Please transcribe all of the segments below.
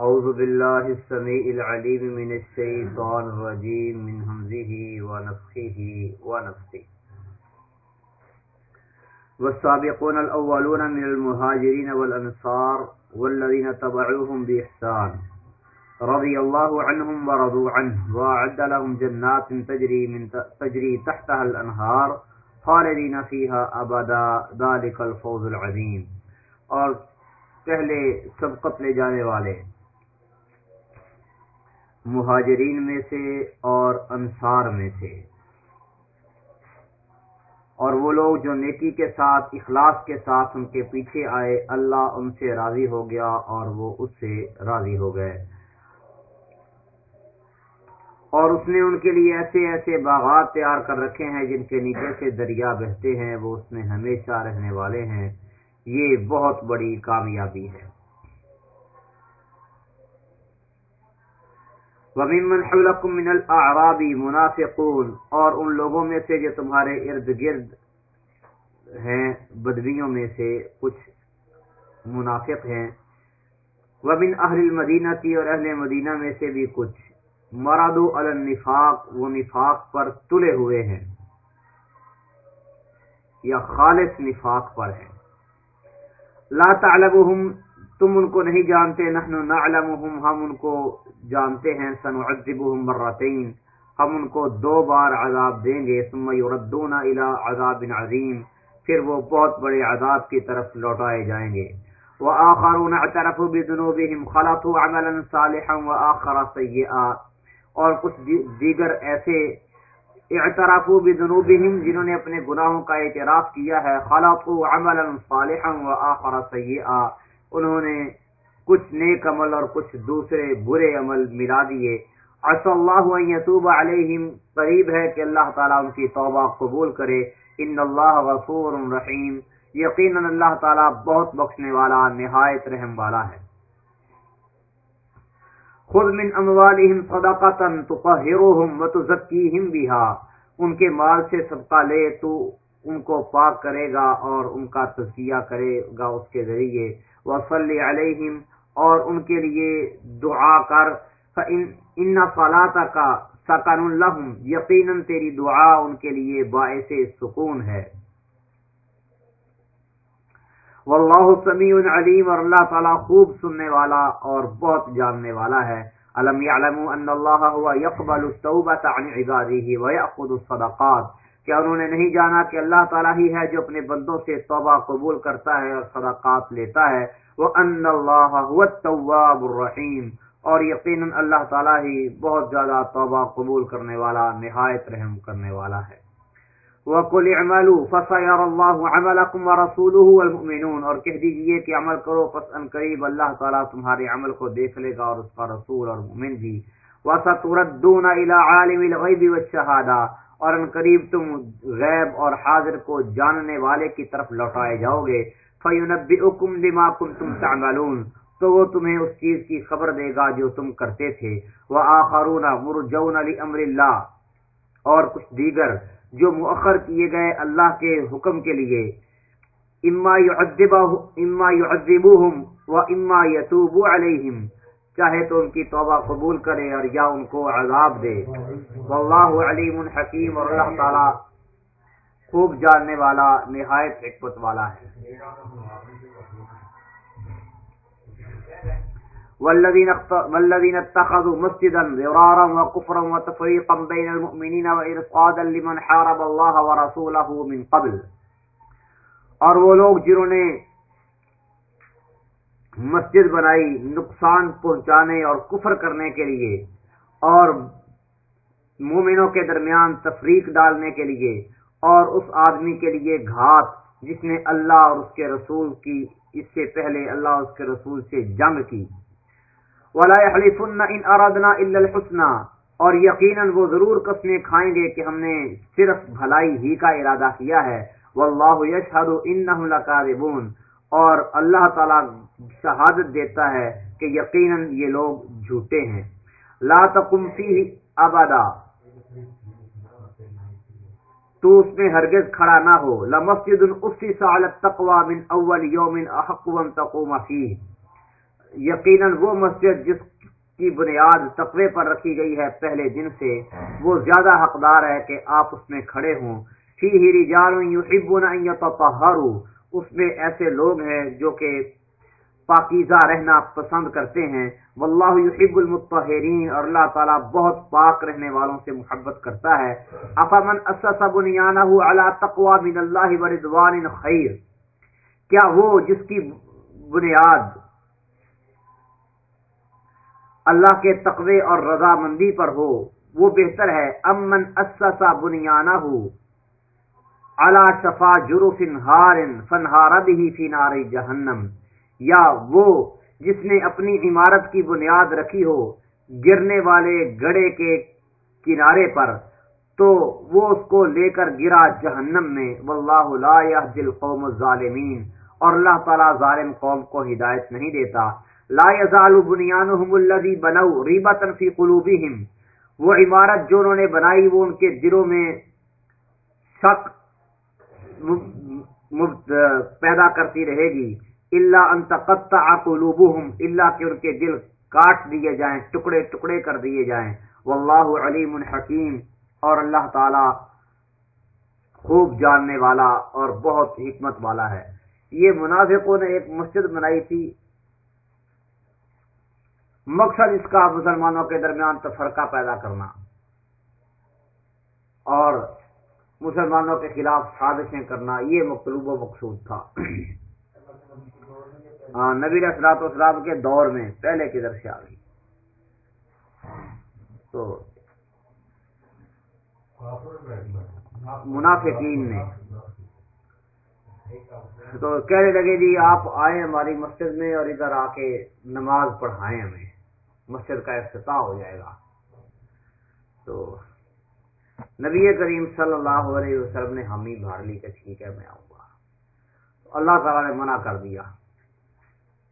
أعوذ بالله السميع العليم من الشيطان الرجيم من همزه ونفخه ونفخه والسابقون الأولون من المهاجرين والأنصار والذين تبعوهم بإحسان. رضي الله عنهم ورضوا عنه وأعد لهم جنات تجري, من تجري تحتها الأنهار خالدین فیہا ابدا ذالک الفوز العظیم. اور پہلے سبقت لے جانے والے مہاجرین میں سے اور انصار میں سے۔ اور وہ لوگ جو نیکی کے ساتھ، اخلاص کے ساتھ ان کے پیچھے آئے، اللہ ان سے راضی ہو گیا اور وہ اس سے راضی ہو گئے۔ اور اس نے ان کے لیے ایسے ایسے باغات تیار کر رکھے ہیں جن کے نیچے سے دریا بہتے ہیں، وہ اس میں ہمیشہ رہنے والے ہیں۔ یہ بہت بڑی کامیابی ہے۔ من العرابی منافقون اور ان لوگوں میں سے جو تمہارے ارد گرد ہیں، بدویوں میں سے کچھ منافق ہیں۔ ومن اہل المدینہ اور اہل مدینہ میں سے بھی کچھ۔ مراد النفاق، وہ نفاق پر تلے ہوئے ہیں۔ یا خالص نفاق پر ہے لا تعلمهم تم ان کو نہیں جانتے، نحن نعلمهم، ہم ان کو جانتے ہیں، سنعذبهم مرتين۔ ہم ان کو دو بار عذاب دیں گے۔ ثم يردون الى عذاب عظیم۔ پھر وہ بہت بڑے عذاب کی طرف لوٹائے جائیں گے۔ وآخرون اعترفوا بذنوبهم، خلطوا عملا صالحا وآخر سيئا اور کچھ دیگر ایسے اعتراف بذنوبہم جنہوں نے اپنے گناہوں کا اعتراف کیا ہے خلقوا عملا صالحا واخر سیئا۔ انہوں نے کچھ نیک عمل اور کچھ دوسرے برے عمل ملا دیے۔ عسى الله ان يتوب قریب ہے کہ اللہ تعالی ان کی توبہ قبول کرے۔ ان اللہ غفور رحیم، یقینا اللہ تعالی بہت بخشنے والا، نہایت رحم والا ہے۔ خود من اموالہم صدقتا تطہرہم وتزکیہم بها ان کے مال سے صدقہ لے تو ان کو پاک کرے گا اور ان کا تزکیہ کرے گا اس کے ذریعے۔ وصلی علیہم اور ان کے لیے دعا کر۔ ان صلاتک سکن لہم یقینا تیری دعا ان کے لیے باعث سکون ہے۔ واللہ سمیع علیم اور اللہ تعالی خوب سننے والا اور بہت جاننے والا ہے۔ علم یعلموا ان اللہ هو يقبل التوبة عن عباده ويأخذ الصدقات کیا انہوں نے نہیں جانا کہ اللہ تعالی ہی ہے جو اپنے بندوں سے توبہ قبول کرتا ہے اور صدقات لیتا ہے؟ وان اللہ التواب الرحیم اور یقینا اللہ تعالی ہی بہت زیادہ توبہ قبول کرنے والا، نہایت رحم کرنے والا ہے۔ وَقُلِ اعْمَلُوا فَسَيَرَ اللَّهُ عَمَلَكُمْ وَرَسُولُهُ وَالْمُؤْمِنُونَ۔ اور کہہ دیجیے کہ عمل کرو، پس ان قریب اللہ تعالی تمہارے عمل کو دیکھ لے گا اور اس کا رسول اور مومن بھی۔ وَسَتُرَدُّونَ إِلَى عَالِمِ الْغَيْبِ وَالشَّهَادَةِ۔ اور ان قریب تم غیب اور حاضر کو جاننے والے کی طرف لوٹائے جاؤ گے۔ فَيُنَبِّئُكُمْ بِمَا كُنْتُمْ تَعْمَلُونَ۔ تو وہ تمہیں اس چیز کی خبر دے گا جو تم کرتے تھے۔ وَآخَرُونَ مُرْجَوْنَ لِأَمْرِ اللَّهِ۔ اور کچھ دیگر جو مؤخر کیے گئے اللہ کے حکم کے لیے۔ اما اما یعذبوہم و اما چاہے تو ان کی توبہ قبول کرے اور یا ان کو عذاب دے۔ واللہ علیم حکیم اور اللہ تعالی خوب جاننے والا، نہایت حکمت والا ہے۔ والذين والذين اتخذوا مسجدا ضرارا وكفرا وتفريقا بين المؤمنين وارصادا لمن حارب الله ورسوله من قبل۔ اور وہ لوگ جنہوں نے مسجد بنائی نقصان پہنچانے اور کفر کرنے کے لیے اور مومنوں کے درمیان تفریق ڈالنے کے لیے اور اس آدمی کے لیے گھات جس نے اللہ اور اس کے رسول کی اس سے پہلے اللہ اس کے رسول سے جنگ کی۔ ولا يحلفن ان اردنا الا الحسنى۔ اور یقینا وہ ضرور قسمیں کھائیں گے کہ ہم نے صرف بھلائی ہی کا ارادہ کیا ہے۔ واللہ یشهد انهم لکاذبون اور اللہ تعالی شہادت دیتا ہے کہ یقینا یہ لوگ جھوٹے ہیں۔ لا تقم فيه ابدا۔ تو اس میں ہرگز کھڑا نہ ہو۔ لمسجد اسس على التقوى من اول يوم احق ان تقوم فيه یقیناً وہ مسجد جس کی بنیاد تقوی پر رکھی گئی ہے پہلے دن سے، وہ زیادہ حقدار ہے کہ آپ اس میں کھڑے ہوں۔ فی ہی رجال یحبون ان یتطہروا۔ اس میں ایسے لوگ ہیں جو کہ پاکیزہ رہنا پسند کرتے ہیں۔ واللہ یحب المطہرین اور اللہ تعالیٰ بہت پاک رہنے والوں سے محبت کرتا ہے۔ افمن اسس بنیانہ علی تقوی من اللہ ورضوان خیر۔ کیا وہ جس کی بنیاد اللہ کے تقوی اور رضامندی پر ہو، وہ بہتر ہے۔ امن اسسا بنیانہ علی شفا جرف ہار فنہار به فی نار جہنم۔ یا وہ جس نے اپنی عمارت کی بنیاد رکھی ہو گرنے والے گڑے کے کنارے پر، تو وہ اس کو لے کر گرا جہنم میں۔ واللہ لا يهدي القوم الظالمین۔ اور اللہ تعالی ظالم قوم کو ہدایت نہیں دیتا۔ لا يزال بنيانهم الذي بنوا ريبه في قلوبهم وہ عمارت جو انہوں نے بنائی وہ ان کے دلوں میں شک پیدا کرتی رہے گی۔ اللہ ان تقطع قلوبهم اللہ کہ ان کے دل کاٹ دیے جائیں، ٹکڑے ٹکڑے کر دیے جائیں۔ واللہ علیم حکیم۔ اور اللہ تعالی خوب جاننے والا اور بہت حکمت والا ہے۔ یہ منافقوں نے ایک مسجد بنائی تھی۔ مقصد اس کا مسلمانوں کے درمیان تفرقہ پیدا کرنا۔ اور مسلمانوں کے خلاف سازشیں کرنا، یہ مطلوب و مقصود تھا۔ ہاں، نبی اسرات اسلام کے دور میں پہلے کدھر سے آ گئی۔ تو منافقین نے تو کہنے لگے جی آپ آئے ہماری مسجد میں اور ادھر آ کے نماز پڑھائیں ہمیں۔ مسجد کا افتتاح ہو جائے گا۔ تو نبی کریم صلی اللہ علیہ وسلم نے ہم ہی بھار لی کہ ٹھیک ہے، میں آؤں گا۔ اللہ تعالیٰ نے منع کر دیا۔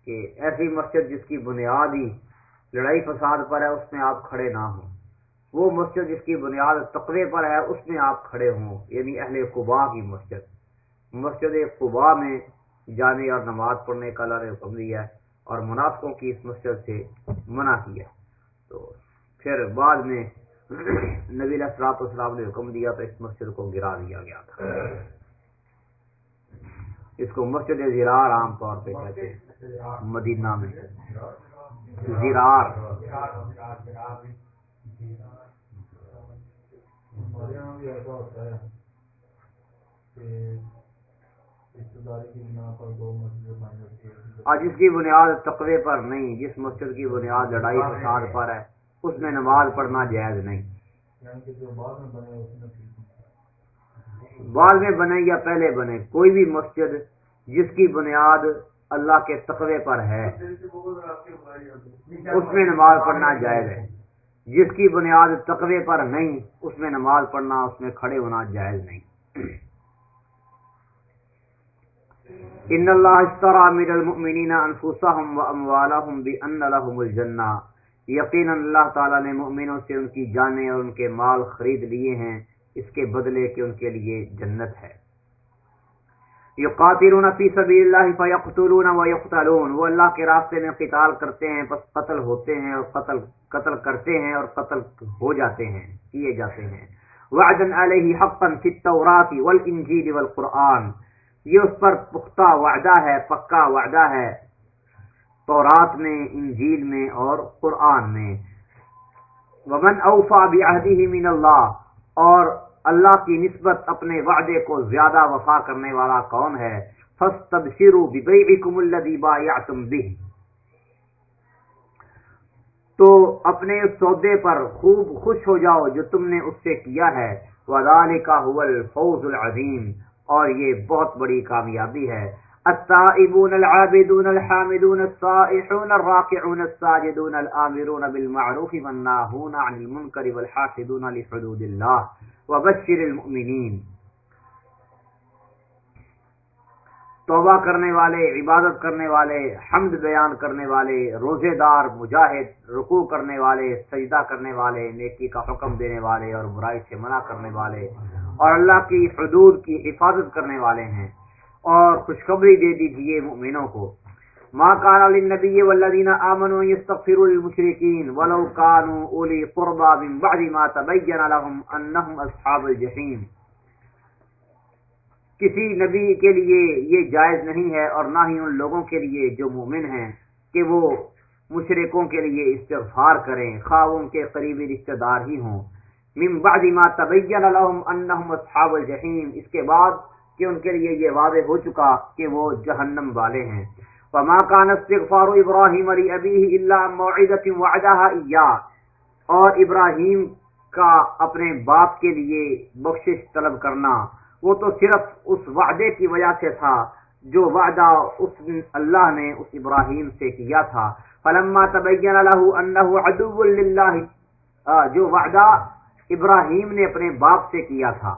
کہ ایسی مسجد جس کی بنیاد ہی لڑائی فساد پر ہے، اس میں آپ کھڑے نہ ہوں۔ وہ مسجد جس کی بنیاد تقوی پر ہے، اس میں آپ کھڑے ہوں۔ یعنی اہل قبا کی مسجد۔ مسجد قبا میں جانے اور نماز پڑھنے کا اللہ نے حکم دیا ہے اور منافقوں کی اس مسجد سے منع کیا۔ تو پھر بعد میں نبی اسرات اسلام نے حکم دیا تو اس مسجد کو گرا دیا گیا تھا۔ اس کو مسجد زرار عام طور پہ کہتے ہیں۔ مدینہ میں۔ زرار۔ اور جس کی بنیاد تقوی پر نہیں جس مسجد کی بنیاد لڑائی فساد پر ہے اس میں نماز پڑھنا جائز نہیں۔ بعد میں بنے یا پہلے بنے، کوئی بھی مسجد جس کی بنیاد اللہ کے تقوی پر ہے، اس میں نماز پڑھنا جائز ہے۔ جس کی بنیاد تقوی پر نہیں، اس میں نماز پڑھنا، اس میں کھڑے ہونا جائز نہیں۔ ان اللہ اشترى من المؤمنین انفسهم واموالهم بان لهم الجنہ۔ یقینا اللہ تعالی نے مؤمنوں سے ان کی جانیں اور ان کے مال خرید لیے ہیں۔ اس کے بدلے کہ ان کے لیے جنت ہے۔ یقاتلون فی سبیل اللہ فیقتلون ویقتلون وہ اللہ کے راستے میں قتال کرتے ہیں پس قتل ہوتے ہیں اور قتل قتل کرتے ہیں اور قتل ہو جاتے ہیں، کیے جاتے ہیں۔ وعدا علیہ حقا فی التوراۃ والانجیل والقرآن، یہ اس پر پختہ وعدہ ہے، پکا وعدہ ہے، تورات میں، انجیل میں اور قرآن میں۔ ومن اوفا بعہدہ من اللہ اور اللہ کی نسبت اپنے وعدے کو زیادہ وفا کرنے والا کون ہے۔ فاستبشروا ببیعکم الذی بایعتم به۔ تو اپنے سودے پر خوب خوش ہو جاؤ جو تم نے اس سے کیا ہے۔ وذالک هو الفوز العظیم۔ اور یہ بہت بڑی کامیابی ہے۔ التائبون العابدون الحامدون الصائحون الراكعون الساجدون الآمرون بالمعروف والناهون عن المنكر والحافظون لحدود الله وبشر المؤمنين. توبہ کرنے والے، عبادت کرنے والے، حمد بیان کرنے والے روزے دار مجاہد، رکوع کرنے والے، سجدہ کرنے والے، نیکی کا حکم دینے والے اور برائی سے منع کرنے والے اور اللہ کی حدود کی حفاظت کرنے والے ہیں۔ اور خوشخبری دے دیجیے مؤمنوں کو۔ ما كان للنبي والذين آمنوا يستغفروا للمشركين ولو كانوا أولي قربى من بعد ما تبين لهم أنهم أصحاب الجحيم کسی نبی کے لیے یہ جائز نہیں ہے اور نہ ہی ان لوگوں کے لیے جو مومن ہیں کہ وہ مشرقوں کے لیے استغفار کریں، خواہ ان کے قریبی رشتہ دار ہی ہوں۔ من بعد ما تبین لهم انهم اصحاب الجحیم، اس کے بعد کہ ان کے لیے یہ واضح ہو چکا کہ وہ جہنم والے ہیں۔ وما كان استغفار ابراہیم لابيه الا موعده وعدها اياه اور ابراہیم کا اپنے باپ کے لیے بخشش طلب کرنا، وہ تو صرف اس وعدے کی وجہ سے تھا جو وعدہ اس اللہ نے اس ابراہیم سے کیا تھا۔ فلما تبین له انه عدو لله جو وعدہ ابراہیم نے اپنے باپ سے کیا تھا۔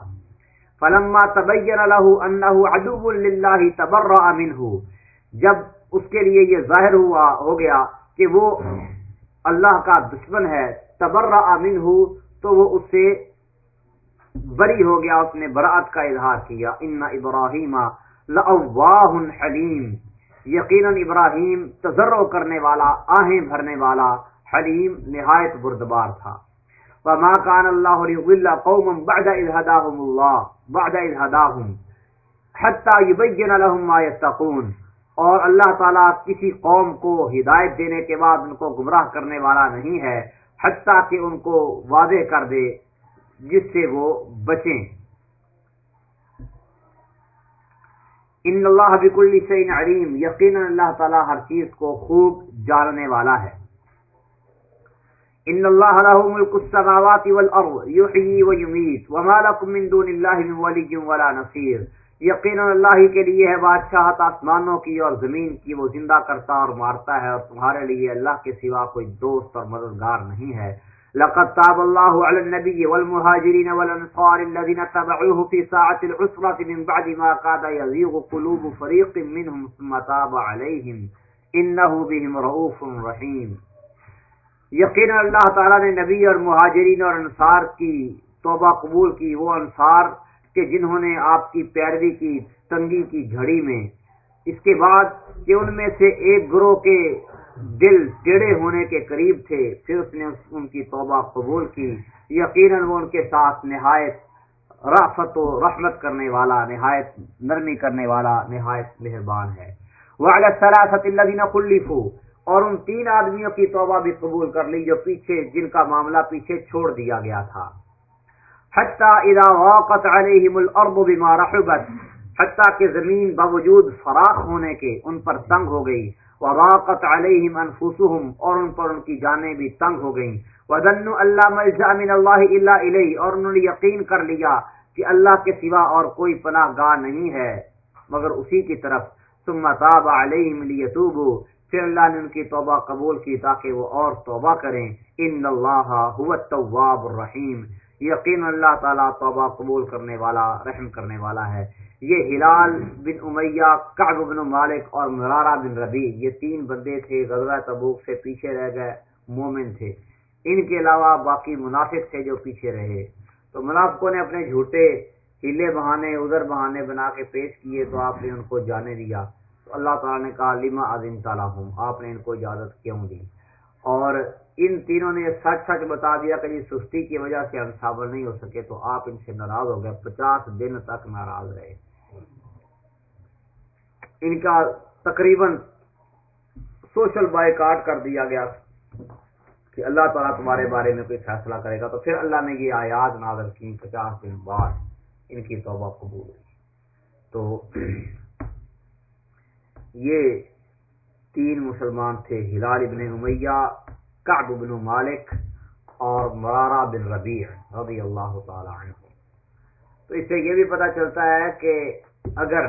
فلما تبین له انه عدو لله تبرأ منه جب اس کے لیے یہ ظاہر ہوا، ہو گیا کہ وہ اللہ کا دشمن ہے، تبرأ منه تو وہ اس سے بری ہو گیا، اس نے برات کا اظہار کیا، ان ابراہیم لواہ حلیم، یقیناً ابراہیم تجرو کرنے والا، آہیں بھرنے والا حلیم نہایت بردبار تھا۔ وما كان الله ليضل قوما بعد اذ هداهم الله، بعد اذ هداهم، حتى يبين لهم ما يتقون۔ اور اللہ تعالیٰ کسی قوم کو ہدایت دینے کے بعد ان کو گمراہ کرنے والا نہیں ہے، حتیٰ کہ ان کو واضح کر دے، جس سے وہ بچیں۔ ان اللہ بکل شعین علیم یقینا اللہ تعالیٰ ہر چیز کو خوب جاننے والا ہے۔ ان اللہ له ملک السماوات والارض یحیی و یمیت وما لكم من دون اللہ من ولی ولا نصیر یقینا اللہ کے لیے ہے بادشاہت آسمانوں کی اور زمین کی وہ زندہ کرتا اور مارتا ہے، اور تمہارے لیے اللہ کے سوا کوئی دوست اور مددگار نہیں ہے۔ لقد تاب الله على النبي والمهاجرين والانصار الذين تبعوه في ساعة العسرة من بعد ما قاد يزيغ قلوب فريق منهم ثم تاب عليهم انه بهم رؤوف رحيم۔ یقینا اللہ تعالیٰ نے نبی اور مہاجرین اور انصار کی توبہ قبول کی، وہ انصار کہ جنہوں نے آپ کی پیروی کی، تنگی کی گھڑی میں۔ اس کے بعد کہ ان میں سے ایک گروہ کے دل ٹیڑے ہونے کے قریب تھے، پھر اس نے ان کی توبہ قبول کی۔ یقیناً وہ ان کے ساتھ نہایت رافت و رحمت کرنے والا، نہایت نرمی کرنے والا، نہایت مہربان ہے۔ وہ اللہ خلیفو اور ان تین آدمیوں کی توبہ بھی قبول کر لی جو پیچھے جن کا معاملہ پیچھے چھوڑ دیا گیا تھا۔ اذا واقت علیہم الارض بما رحبت، حتیٰ کہ زمین باوجود فراخ ہونے کے ان پر تنگ ہو گئی۔ وواقت علیہم انفسهم اور ان پر ان کی جانیں بھی تنگ ہو گئیں۔ وظنوا اللہ ملجا من اللہ الا الیہ، اور انہوں نے یقین کر لیا کہ اللہ کے سوا اور کوئی پناہ گاہ نہیں ہے۔ مگر اسی کی طرف، ثم تاب علیہم لیتوبوا پھر اللہ نے ان کی توبہ قبول کی تاکہ وہ اور توبہ کریں۔ ان اللہ هو التواب الرحیم۔ یقین اللہ تعالیٰ توبہ قبول کرنے والا، رحم کرنے والا ہے۔ یہ ہلال بن امیہ، کعب بن مالک اور مرارہ بن ربی یہ تین بندے تھے، غزوہ تبوک سے پیچھے رہ گئے، مومن تھے۔ ان کے علاوہ باقی منافق تھے جو پیچھے رہے۔ تو منافقوں نے اپنے جھوٹے، ہلے بہانے، ادھر بہانے بنا کے پیش کیے تو آپ نے ان کو جانے دیا۔ تو اللہ تعالیٰ نے کہا، لما عظیم تعالیٰ ہوں آپ نے ان کو اجازت کیوں دی جی۔ اور ان تینوں نے سچ سچ بتا دیا کہ یہ سستی کی وجہ سے ہم صابر نہیں ہو سکے، تو آپ ان سے ناراض ہو گئے۔ پچاس دن تک ناراض رہے۔ ان کا تقریباً سوشل بائی کاٹ کر دیا گیا کہ اللہ تعالیٰ تمہارے بارے میں کوئی فیصلہ کرے گا۔ تو پھر اللہ نے یہ آیات نازل کی پچاس دن بعد ان کی توبہ قبول ہوئی۔ تو یہ تین مسلمان تھے، ہلال ابن امیہ، کعب بن مالک اور مرارہ بن ربیع رضی اللہ تعالی عنہ۔ تو اس سے یہ بھی پتہ چلتا ہے کہ اگر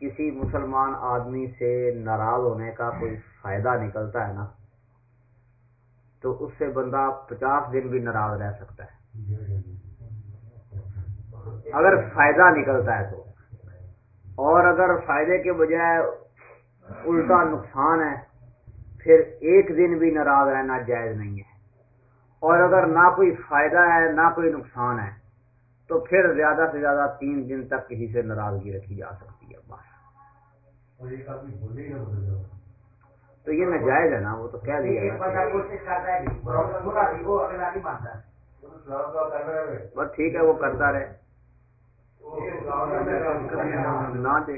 کسی مسلمان آدمی سے ناراض ہونے کا کوئی فائدہ نکلتا ہے نا، تو اس سے بندہ پچاس دن بھی ناراض رہ سکتا ہے۔ اگر فائدہ نکلتا ہے تو۔ اور اگر فائدے کے بجائے الٹا نقصان ہے پھر ایک دن بھی ناراض رہنا جائز نہیں ہے۔ اور اگر نہ کوئی فائدہ ہے نہ کوئی نقصان ہے تو پھر زیادہ سے زیادہ تین دن تک کسی سے ناراضگی رکھی جا سکتی ہے بس۔ تو۔ یہ ناجائز ہے نا وہ تو کہہ دیا۔ بس ٹھیک ہے وہ کرتا رہے۔ نہ دے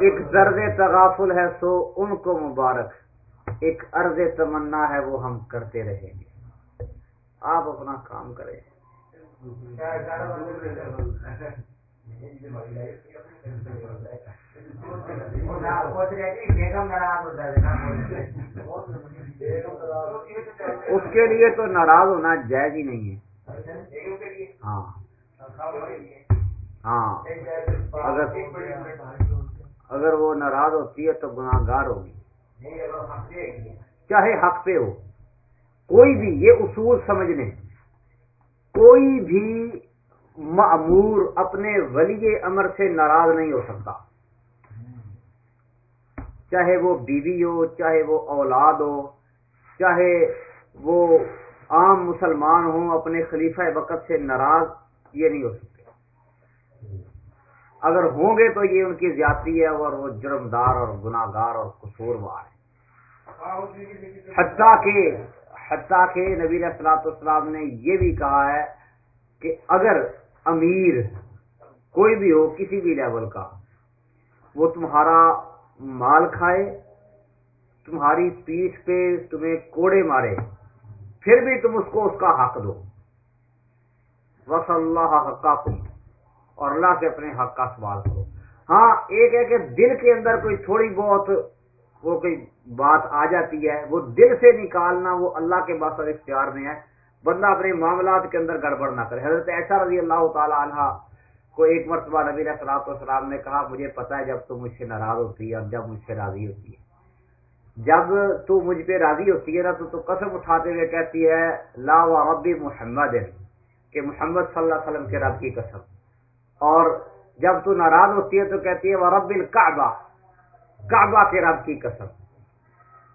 ایک درد تغافل ہے سو ان کو مبارک۔ ایک عرض تمنا ہے وہ ہم کرتے رہیں گے۔ آپ اپنا کام کریں۔ اس کے لیے تو ناراض ہونا جائز ہی نہیں ہے۔ ہاں۔ ہاں۔ اگر اگر وہ ناراض ہوتی ہے تو گناہ گار ہوگی۔ چاہے حق پہ ہو۔ کوئی بھی یہ اصول سمجھ لیں کوئی بھی معمور اپنے ولی امر سے ناراض نہیں ہو سکتا۔ چاہے وہ بیوی ہو چاہے وہ اولاد ہو چاہے وہ عام مسلمان ہوں اپنے خلیفہ وقت سے ناراض۔ یہ نہیں ہو سکتے۔ اگر ہوں گے تو یہ ان کی زیادتی ہے اور وہ جرمدار اور گناگار اور قصوروار ہے حتیٰ کہ حتیٰ کہ نبی السلاط اسلام نے یہ بھی کہا ہے کہ اگر امیر کوئی بھی ہو کسی بھی لیول کا، وہ تمہارا مال کھائے، تمہاری پیٹھ پہ تمہیں کوڑے مارے، پھر بھی تم اس کو اس کا حق دو۔ وص اللہ حقاکم اور اللہ سے اپنے حق کا سوال کرو۔ ہاں ایک ہے کہ دل کے اندر کوئی تھوڑی بہت وہ کوئی بات آ جاتی ہے، وہ دل سے نکالنا وہ اللہ کے بس اختیار میں ہے۔ بندہ اپنے معاملات کے اندر گڑبڑ نہ کرے۔ حضرت ایسا رضی اللہ تعالی عنہ کو ایک مرتبہ نبی صلاحت والسلام نے کہا، مجھے پتا ہے جب تو مجھ سے ناراض ہوتی ہے اور جب مجھ سے راضی ہوتی ہے۔ جب تو مجھ پہ راضی ہوتی ہے نا تو تو قسم اٹھاتے ہوئے کہتی ہے، لا و ربی محمد کہ محمد صلی اللہ علیہ وسلم کے رب کی قسم۔ اور جب تو ناراض ہوتی ہے تو کہتی ہے وہ رب الکعبہ کعبہ کے رب کی قسم۔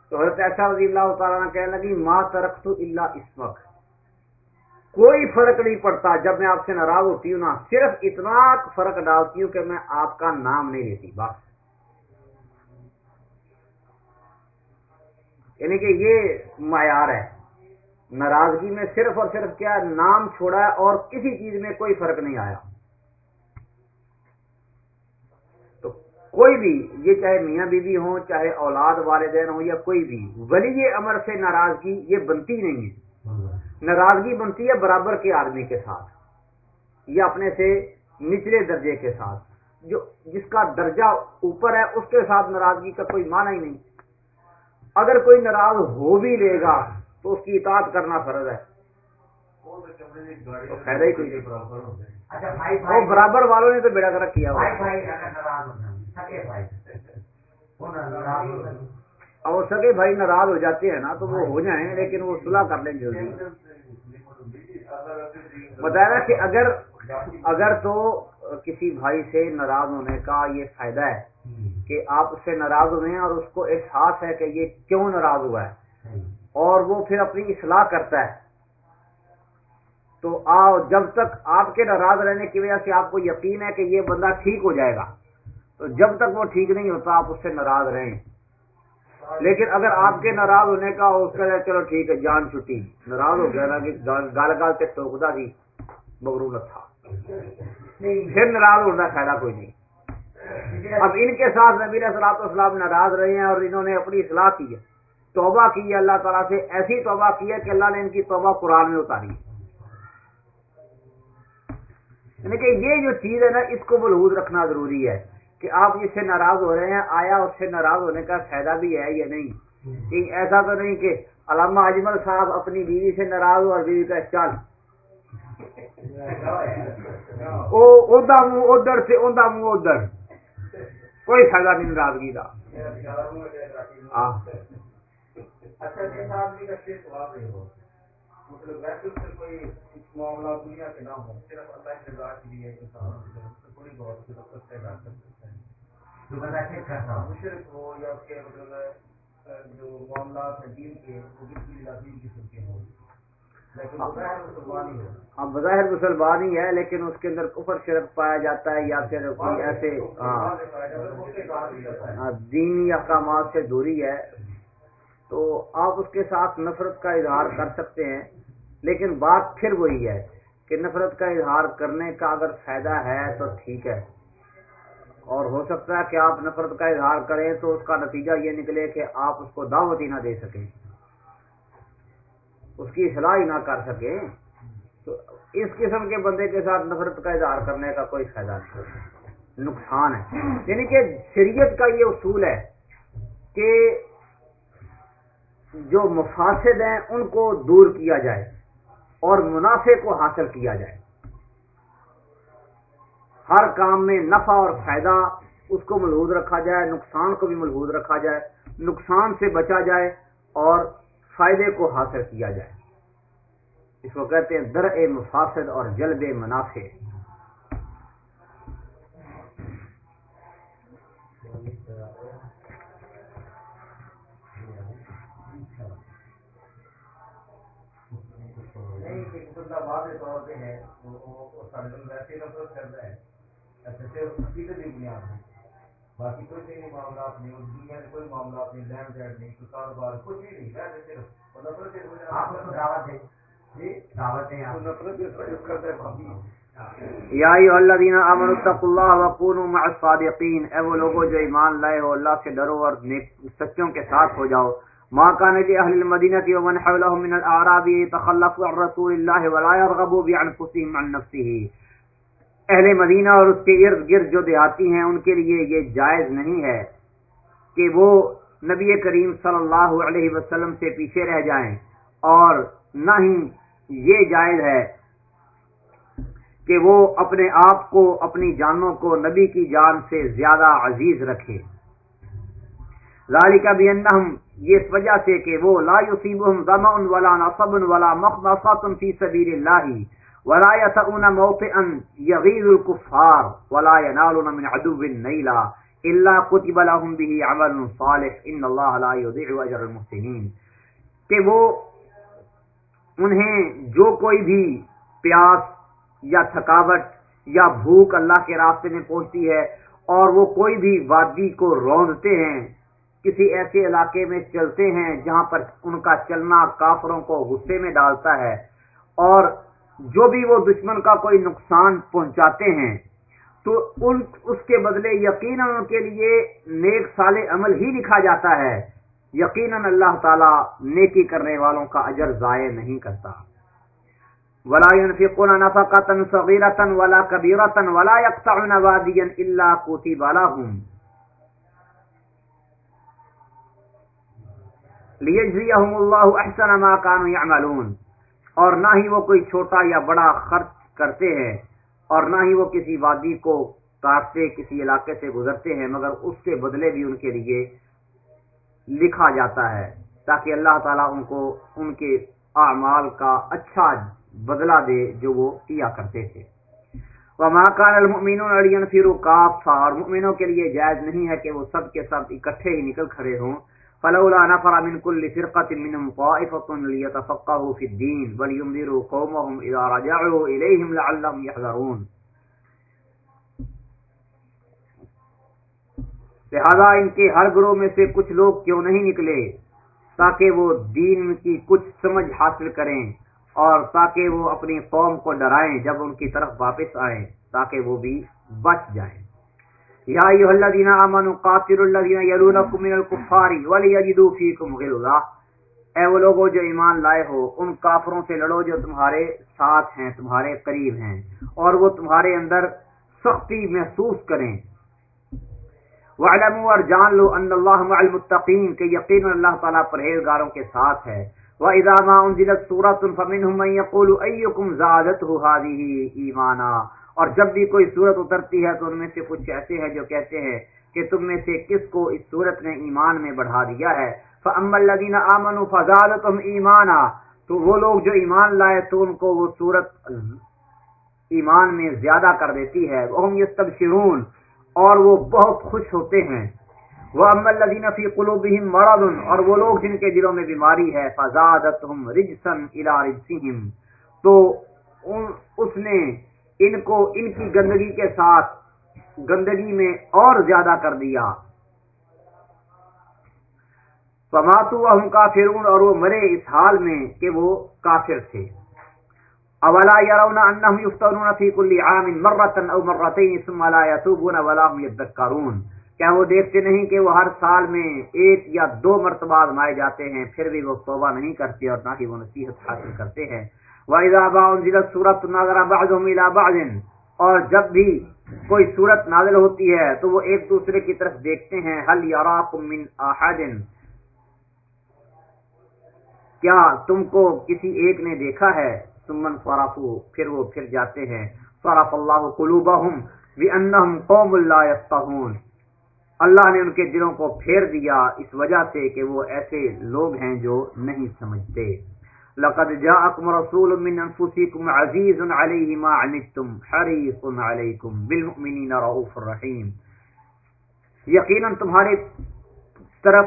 تو حضرت ایسا رضی اللہ تعالیٰ نے کہنے لگی ماں ترخت اللہ اسمک کوئی فرق نہیں پڑتا، جب میں آپ سے ناراض ہوتی ہوں نا، صرف اتنا فرق ڈالتی ہوں کہ میں آپ کا نام نہیں لیتی، بس۔ یعنی کہ یہ معیار ہے۔ ناراضگی میں صرف اور صرف کیا نام چھوڑا اور کسی چیز میں کوئی فرق نہیں آیا۔ تو کوئی بھی، یہ چاہے میاں بیوی ہوں، چاہے اولاد، والدین ہوں یا کوئی بھی، ولی امر سے ناراضگی یہ بنتی نہیں ہے۔ ناراضگی بنتی ہے برابر کے آدمی کے ساتھ یا اپنے سے نچلے درجے کے ساتھ۔ جو، جس کا درجہ اوپر ہے، اس کے ساتھ ناراضگی کا کوئی معنی ہی نہیں۔ اگر کوئی ناراض ہو بھی لے گا تو اس کی اطاعت کرنا فرض ہے۔ فائدہ ہی کوئی نہیں۔ وہ برابر والوں نے تو بیڑا کر کیا اور سکے بھائی۔ ناراض ہو جاتے ہیں نا تو وہ ہو جائیں لیکن وہ صلح کر لیں جلدی۔ بتایا کہ اگر اگر تو کسی بھائی سے ناراض ہونے کا یہ فائدہ ہے کہ آپ اس سے ناراض ہوئے ہیں اور اس کو احساس ہے کہ یہ کیوں ناراض ہوا ہے۔ اور وہ پھر اپنی اصلاح کرتا ہے۔ تو جب تک آپ کے ناراض رہنے کی وجہ سے آپ کو یقین ہے کہ یہ بندہ ٹھیک ہو جائے گا، تو جب تک وہ ٹھیک نہیں ہوتا، آپ اس سے ناراض رہیں۔ لیکن اگر آپ کے ناراض ہونے کا اس کا چلو ٹھیک ہے، جان چھٹی۔ ناراض ہو گیا نا، کہ گال گال سے ٹوکتا تھی مغرور تھا۔ پھر ناراض ہونا فائدہ کوئی نہیں۔ اب ان کے ساتھ نبی صلاح اسلام ناراض رہے ہیں اور انہوں نے اپنی اصلاح کی ہے۔ توبہ کی ہے اللہ تعالیٰ سے، ایسی توبہ کی ہے کہ اللہ نے ان کی توبہ قرآن میں اتاری۔ یعنی کہ یہ جو چیز ہے نا، اس کو ملحوظ رکھنا ضروری ہے کہ آپ جس سے ناراض ہو رہے ہیں، آیا اس سے ناراض ہونے کا فائدہ بھی ہے یا نہیں۔ کہیں ایسا تو نہیں کہ علامہ اجمل صاحب اپنی بیوی سے ناراض ہو اور بیوی کا چل منہ ادھر سے اوندا منہ ادھر۔ کوئی فائدہ نہیں ناراضگی کا مطلب ویسے اس سے کوئی معاملہ دنیا کے نہ ہو صرف اللہ کے رضا کے لیے تھوڑی بہت طے کر جو بندہ کرتا ہو مشرق ہو یا اس کے مطلب جو معاملات ہیں دین کے وہ بالکل دین ہوں۔ اب بظاہر مسلمان ہی ہے لیکن اس کے اندر کفر شرک پایا جاتا ہے یا پھر ایسے ہاں دینی احکامات سے دوری ہے۔ تو آپ اس کے ساتھ نفرت کا اظہار کر سکتے ہیں، لیکن بات پھر وہی ہے کہ نفرت کا اظہار کرنے کا اگر فائدہ ہے تو ٹھیک ہے۔ اور ہو سکتا ہے کہ آپ نفرت کا اظہار کریں تو اس کا نتیجہ یہ نکلے کہ آپ اس کو دعوت ہی نہ دے سکیں۔ اس کی اصلاح ہی نہ کر سکیں۔ تو اس قسم کے بندے کے ساتھ نفرت کا اظہار کرنے کا کوئی فائدہ نہیں۔ نقصان ہے۔ یعنی کہ شریعت کا یہ اصول ہے کہ جو مفاسد ہیں ان کو دور کیا جائے اور منافع کو حاصل کیا جائے۔ ہر کام میں نفع اور فائدہ اس کو ملحوظ رکھا جائے، نقصان کو بھی ملحوظ رکھا جائے، نقصان سے بچا جائے اور فائدے کو حاصل کیا جائے۔ اس کو کہتے ہیں در مفاسد اور جلب منافع۔ واضح طور پہ ہے ویسے نفرت کرتا ہے اچھا صرف عقیدت کی بنیاد ہے۔ باقی کوئی دینی معاملات نہیں اور دنیا میں کوئی معاملات نہیں لین دین نہیں کوئی کاروبار کچھ بھی نہیں ویسے صرف نفرت یا الذین آمنوا اتقوا اللہ وکونوا مع الصادقین۔ اے وہ لوگوں جو ایمان لائے ہو اللہ سے ڈرو اور سچوں کے ساتھ ہو جاؤ۔ ما كان لأهل المدينة ومن حولهم من الأعراب يتخلفوا عن رسول الله ولا يرغبوا بأنفسهم عن نفسه. اہل مدینہ اور اس کے ارد گرد جو دیہاتی ہیں، ان کے لیے یہ جائز نہیں ہے کہ وہ نبی کریم صلی اللہ علیہ وسلم سے پیچھے رہ جائیں۔ اور نہ ہی یہ جائز ہے کہ وہ اپنے آپ کو، اپنی جانوں کو نبی کی جان سے زیادہ عزیز رکھے۔ ذالک بانہم یہ اس وجہ سے کہ وہ لا یصیبہم ظمأ ولا نصب ولا مخمصۃ فی سبیل اللہ ولا يسعون موطئا يغيظ الكفار ولا ينالون من عدو نيلا الا كتب لهم به عمل صالح ان الله لا يضيع اجر المحسنين کہ وہ انہیں جو کوئی بھی پیاس یا تھکاوٹ یا بھوک اللہ کے راستے میں پہنچتی ہے اور وہ کوئی بھی وادی کو روندتے ہیں کسی ایسے علاقے میں چلتے ہیں جہاں پر ان کا چلنا کافروں کو غصے میں ڈالتا ہے اور جو بھی وہ دشمن کا کوئی نقصان پہنچاتے ہیں، تو ان، اس کے بدلے یقیناً ان کے لیے نیک سال عمل ہی لکھا جاتا ہے۔ یقیناً اللہ تعالی نیکی کرنے والوں کا اجر ضائع نہیں کرتا۔ ولا ينفقون نفقة صغيرة ولا كبيرة ولا يقطعون واديا إلا كتب لهم۔ لیجزیہم اللہ احسن ما كانوا يعملون۔ اور نہ ہی وہ کوئی چھوٹا یا بڑا خرچ کرتے ہیں، اور نہ ہی وہ کسی وادی کو کاٹتے کسی علاقے سے گزرتے ہیں، مگر اس کے بدلے بھی ان کے لیے لکھا جاتا ہے، تاکہ اللہ تعالیٰ ان کو، ان کے اعمال کا اچھا بدلہ دے جو وہ کیا کرتے تھے۔ وما كان المؤمنون لينفروا كافة۔ اور مؤمنوں کے لیے جائز نہیں ہے کہ وہ سب کے سب اکٹھے ہی نکل کھڑے ہوں۔ فلولا نفر من كل فرقة منهم طائفة ليتفقهوا في الدين ولينذروا قومهم إذا رجعوا إليهم لعلهم يحذرون. لہذا ان کے ہر گروہ میں سے کچھ لوگ کیوں نہیں نکلے؟ تاکہ وہ دین کی کچھ سمجھ حاصل کریں اور تاکہ وہ اپنی قوم کو ڈرائیں جب ان کی طرف واپس آئیں، تاکہ وہ بھی بچ جائیں۔ یا ایھا الذین آمنوا قاتلوا الذین یلونکم من الکفار وليجدوا فیکم غلظہ اے وہ لوگوں جو ایمان لائے ہو، ان کافروں سے لڑو جو تمہارے ساتھ ہیں، تمہارے قریب ہیں، اور وہ تمہارے اندر سختی محسوس کریں۔ وعلموا اور جان لو ان اللہ مع المتقین، کہ یقینا اللہ تعالی پرہیزگاروں کے ساتھ ہے۔ وَإِذَا مَا أُنزِلَتْ سُورَةٌ فَمِنْهُمْ مَنْ يَقُولُ أَيُّكُمْ زَادَتْهُ هَذِهِ إِيمَانًا۔ اور جب بھی کوئی صورت اترتی ہے تو ان میں سے کچھ ایسے ہیں جو کہتے ہیں کہ تم میں سے کس کو اس صورت نے ایمان میں بڑھا دیا ہے؟ فَأَمَّا الَّذِينَ آمَنُوا فَزَادَتْهُمْ إِيمَانًا تو وہ لوگ جو ایمان لائے تو ان کو وہ صورت ایمان میں زیادہ کر دیتی ہے۔ وَهُمْ يَسْتَبْشِرُونَ اور وہ بہت خوش ہوتے ہیں۔ وہ امل الدین فی قلوبہم مرض اور وہ لوگ جن کے دلوں میں بیماری ہے فزادتہم رجسن الى رجسہم تو اس نے ان کو ان کی گندگی کے ساتھ گندگی میں اور زیادہ کر دیا۔ فماتو ہم کافرون اور وہ مرے اس حال میں کہ وہ کافر تھے۔ اولا يرون انهم يفتنون في كل عام مره او مرتين ثم لا يتوبون ولا هم يذكرون۔ کیا وہ دیکھتے نہیں کہ وہ ہر سال میں ایک یا دو مرتبہ آزمائے جاتے ہیں، پھر بھی وہ توبہ نہیں کرتے اور نہ ہی وہ نصیحت حاصل کرتے ہیں۔ وَإِذَا بَا أُنزِلَتْ سُورَةٌ نَظَرَ بَعْضُهُمْ إِلَى بَعْضٍ اور جب بھی کوئی صورت نازل ہوتی ہے تو وہ ایک دوسرے کی طرف دیکھتے ہیں، هل يراكم من احد کیا تم کو کسی ایک نے دیکھا ہے؟ سمن صرفو پھر وہ پھر جاتے ہیں۔ صرف اللہ قلوبہم بِأَنَّهُمْ قَوْمٌ لَا يَفْقَهُونَ۔ اللہ نے ان کے دلوں کو پھیر دیا اس وجہ سے کہ وہ ایسے لوگ ہیں جو نہیں سمجھتے۔ لقد جاءكم رسول من انفسكم عزيز عليه ما عنتم، حريص عليكم بالمؤمنين رؤوف رحيم. یقینا تمہارے طرف،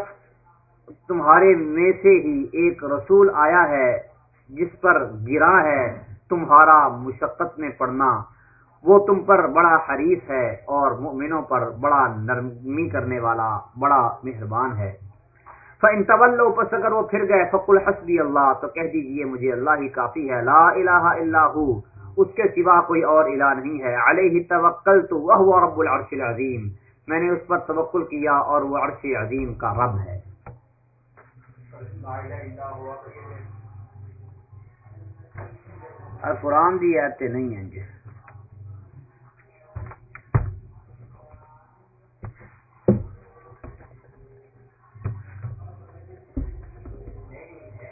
تمہارے میں سے ہی ایک رسول آیا ہے، جس پر گرا ہے تمہارا مشقت میں پڑنا۔ وہ تم پر بڑا حریف ہے اور مؤمنوں پر بڑا نرمی کرنے والا، بڑا مہربان ہے۔ فَإِن تَوَلَّوْا پس اگر وہ پھر گئے فَقُلْ حَسْبِيَ اللَّهُ تو کہہ دیجیے مجھے اللہ ہی کافی ہے، لا الہ الا ہو اس کے سوا کوئی اور الہ نہیں ہے۔ علیہ توکلت وهو رب العرش العظیم۔ میں نے اس پر توکل کیا اور وہ عرش عظیم کا رب ہے۔ قرآن دی آیتیں نہیں ہیں جی۔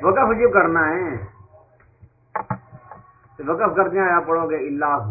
وقف جو کرنا ہے۔ وقف کرنے آیا پڑھو گے اللہ